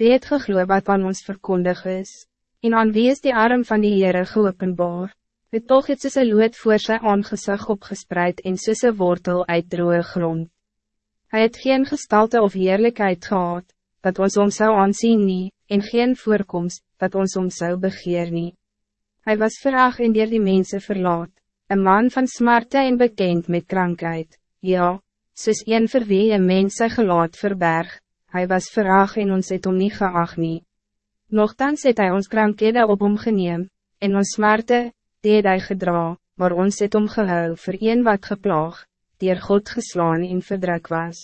wie het gegloe wat aan ons verkondig is, en aan wie is die arm van die Heere geopenbaar, het toch het soos een lood voor sy aangezig opgespreid en soos een wortel uit droge grond. Hij het geen gestalte of heerlijkheid gehad, dat ons om zou aanzien nie, en geen voorkomst, dat ons om zou begeer nie. Hij was verraag en dier die mensen verlaat, een man van smarte en bekend met krankheid, ja, soos een vir wie een mens sy gelaat verberg, hij was verraag en ons het om nie geacht nie. Nochtans het hy ons krankhede op hom geneem, en ons smarte, die het hy gedra, maar ons het om gehou vir een wat geplaag, dier God geslaan en verdruk was.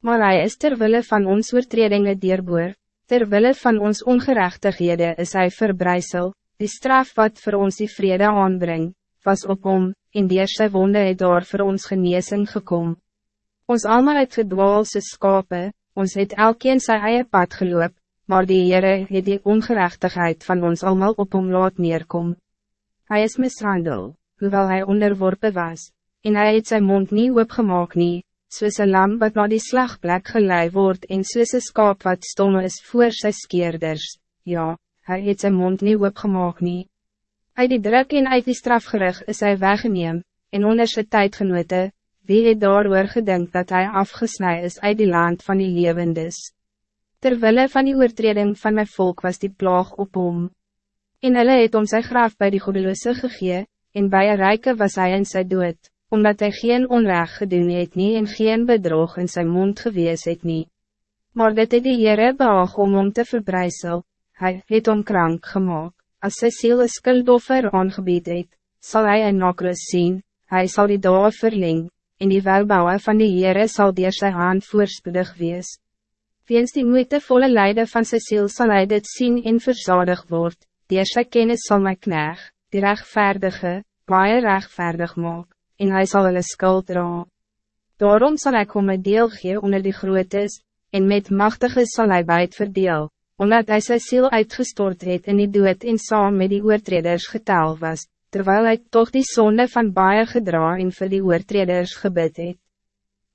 Maar hij is terwille van ons oortredinge dierboer, terwille van ons ongerechtighede is hij verbrijzel, die straf wat voor ons die vrede aanbring, was op hom, en dier sy wonde het daar voor ons geneesing gekom. Ons allemaal het gedwaal soos skape, ons het elkeen sy eie pad geloop, maar die Heere het die ongerechtigheid van ons allemaal op hom laat neerkom. Hij is mishandel, hoewel hij onderworpen was, en hij het zijn mond niet opgemaakt nie, soos een lam wat na die slagplek gelei word en soos een skaap wat stom is voor sy skeerders, ja, hij het zijn mond niet opgemaakt nie. Uit die druk en uit die strafgerig is hij weggeneem, en onder sy tijdgenote, wie het daar gedink dat hij afgesnij is uit die land van die levendes. Terwille van die oortreding van mijn volk was die plaag op hom. En hulle het om sy graf bij die godeloose gegee, en bij een rijke was hij in sy dood, omdat hij geen onrecht gedoen het nie en geen bedrog in zijn mond gewees het nie. Maar dit het die Heere behaag om om te verbrijzel, hij het om krank gemaakt. Als sy siel een skuldoffer aangebied het, sal hy een nakrus zien, hij zal die dae verleng, en die welbouwe van die Heere sal dier sy hand voorspoedig wees. Weens die moeitevolle lijden van sy siel sal hy dit zien en verzadig word, die sy kennis sal my kneg, die rechtvaardige, baie rechtvaardig maak, en hij zal hulle skuld dra. Daarom zal ik om een deel gee onder die grootes, en met machtige zal hij bij het verdeel, omdat hij sy ziel uitgestort het in die dood en saam met die oortreders getal was, terwijl hij toch die zonde van baie gedra en vir die oortreders gebid het.